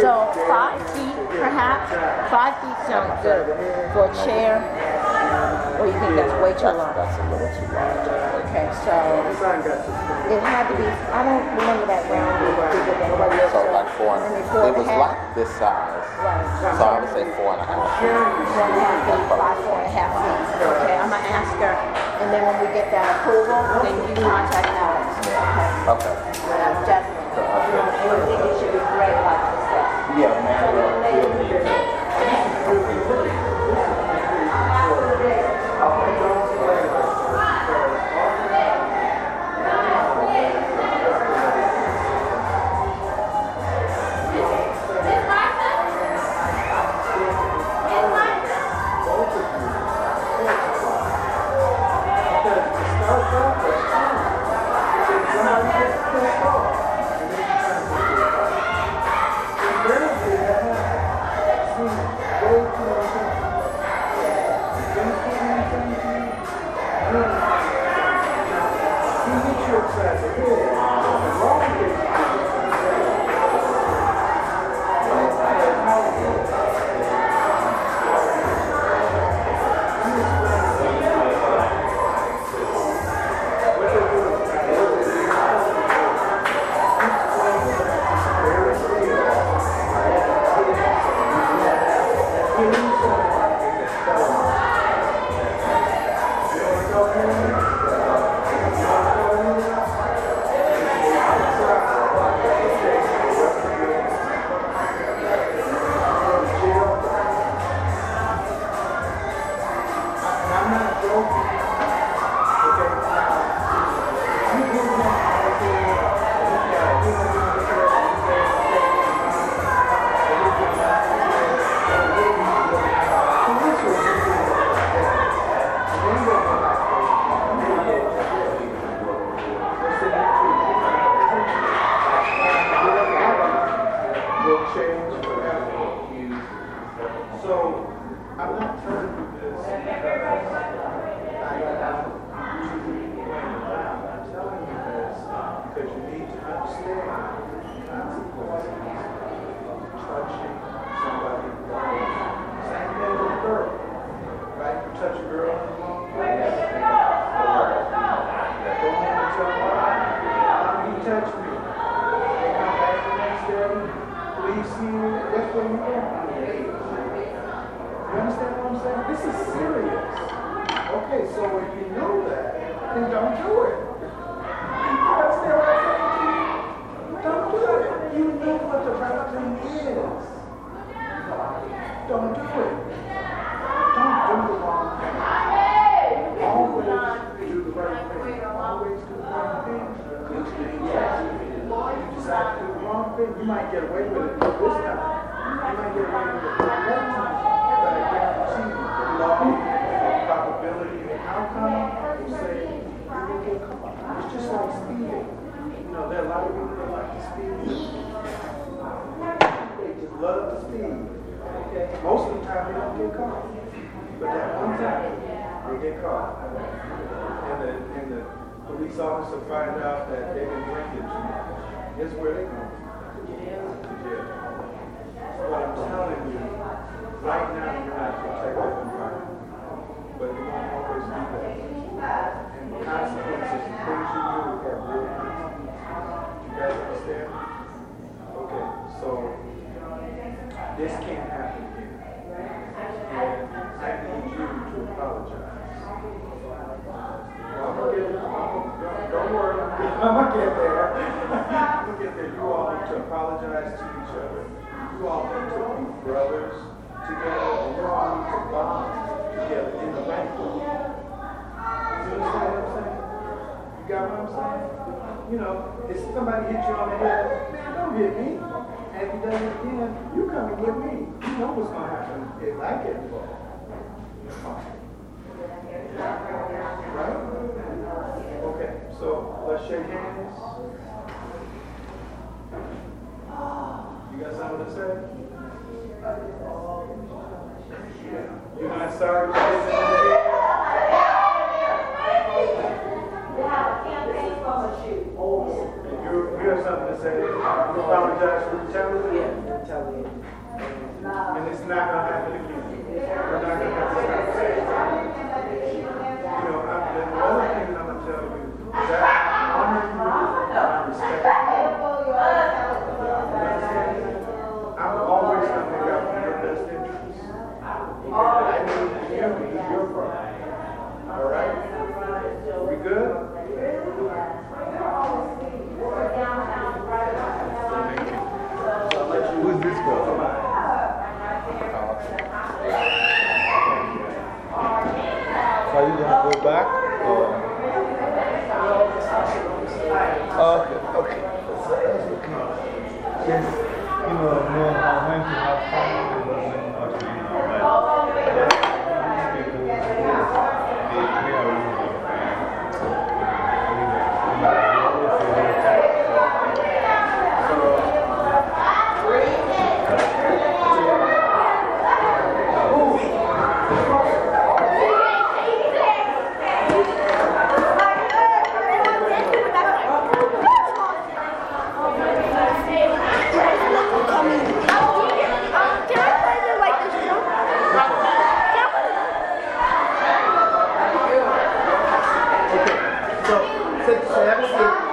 So five feet, perhaps? Five feet sounds good for a chair? Or you think that's way too long? That's a little too large. Okay, so it had to be, I don't remember that round being bigger than what it is. So like four and Maybe four It was half. like this size. Right. So I would say four and a half. Four and a half feet, five, four and a half feet. Okay, I'm gonna ask her, and then when we get that approval, then you contact Alex. Okay. Okay. Like. Yeah, man, This is serious. Okay, so when you know that, then don't do it. To you? Don't do it. You know what the right thing is. Don't do it. Don't do the wrong thing. Always do the right thing. Always do the right thing. You to do wrong thing, you might get away with it this time. You might get away with it time. The outcome will say you will get caught. It's just like speeding. You know, there are a lot of people that like to speed. They just love to speed. Okay? Most of the time, they don't get caught. But that one time, they get caught. And the, and the police officer find out that they've been drinking too much. Guess where they go? To jail. But I'm telling you, right now you're not protected and right. But you won't always do that. And the consequences, the things you do have real consequences. You guys understand? Okay, so this can't happen again. And I need you to apologize. I'm gonna get, don't, don't worry, I'm gonna get there. Gonna get there. You all need to apologize to each other. You all need to be brothers together, and you all need to bond together in the right way. You understand what I'm saying? You got what I'm saying? You know, if somebody hits you on the head, man, don't hit me. And if he does it again, you come and get me. You know what's going to happen if I get involved. Right? Wash your hands. You got something to say? You not sorry you have something to say, you apologize for the challenge? Yeah. And it's not going to happen again. We're not going to have. você disser assim,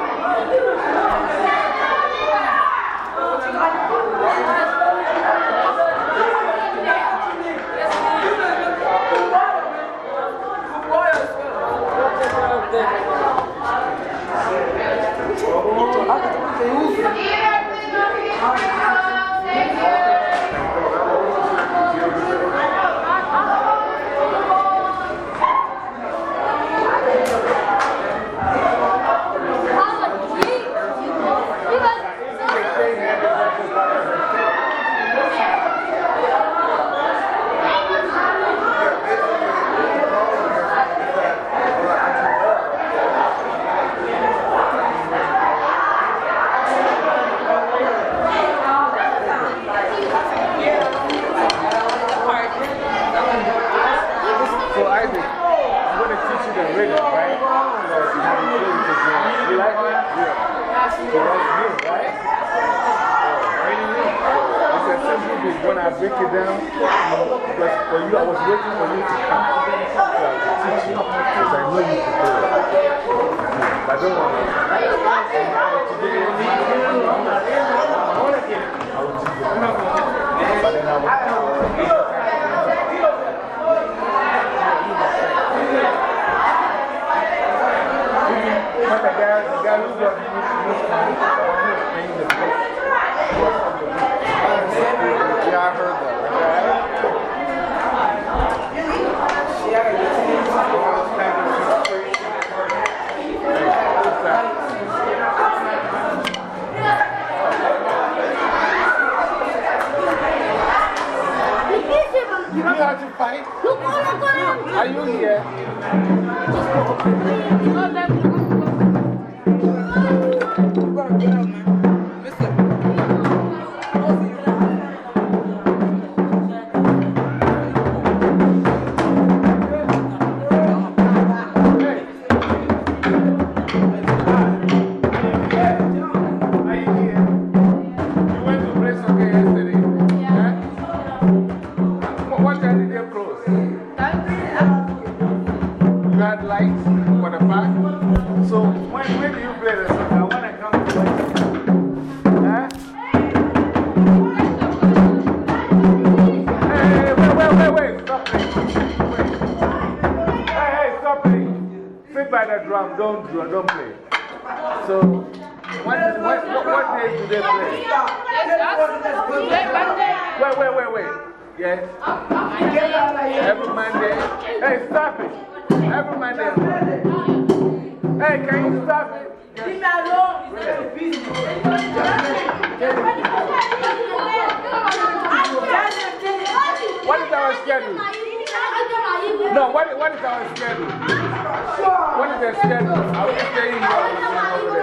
here. drum, don't, don't play. So, what, is, what, what, what day do they play? Wait, wait, wait, wait. Yes? Every Monday. Hey, stop it. Every Monday. Hey, can you stop it? Leave me alone. It's busy. What is our schedule? No, what, what is our schedule? What is the schedule? Are we staying?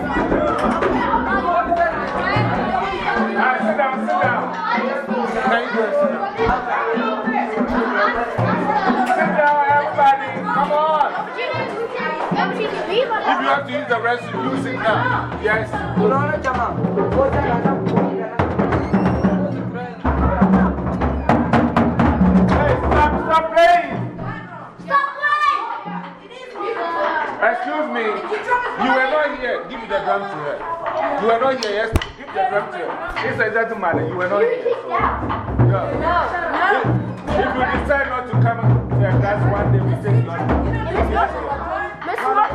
If you have to use the restroom, use it now. Yes. Hey, stop, stop playing. Stop playing. Excuse me. You were not here. Give the drum to her. You were not here yesterday. Give the drum to her. It's a doesn't. You were not here. So, yeah. If, if you decide not to come here, that's one day we take you.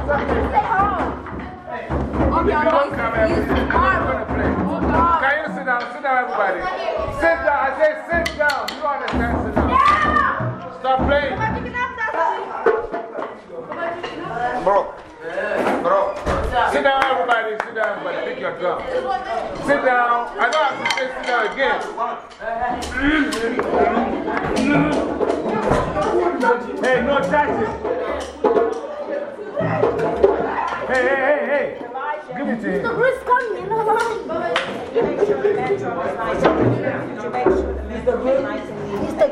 If you don't come here, we're going to play. Can you sit down? Sit down, everybody. Sit down. I say sit down. You don't understand? Sit down. Stop playing. Bro. Bro. Sit down, everybody. Sit down, everybody. Pick your drum. Sit down. I don't have to say sit down again. Hey, no touching. Hey, hey, hey, hey. Give it to him. Who's coming? Make sure the metro is nice and neat. Did you make sure the metro is nice and neat? It's the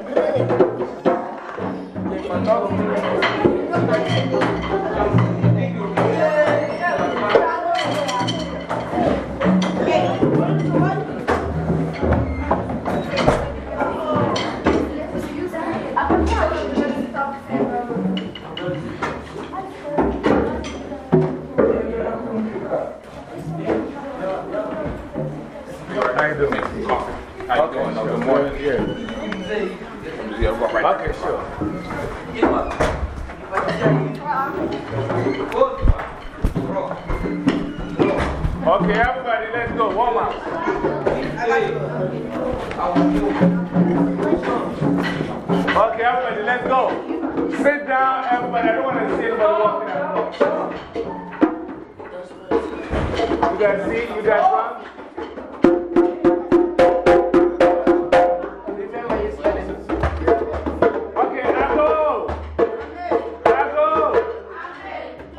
you doing? How you doing? Good morning. Yeah. Okay, sure. Okay, everybody, let's go. Warm up. Okay, everybody, let's go. Sit down, everybody. I don't want to see anybody walking out. You guys see? You guys run?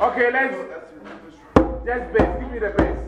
Okay, let's just bass. Give me the bass.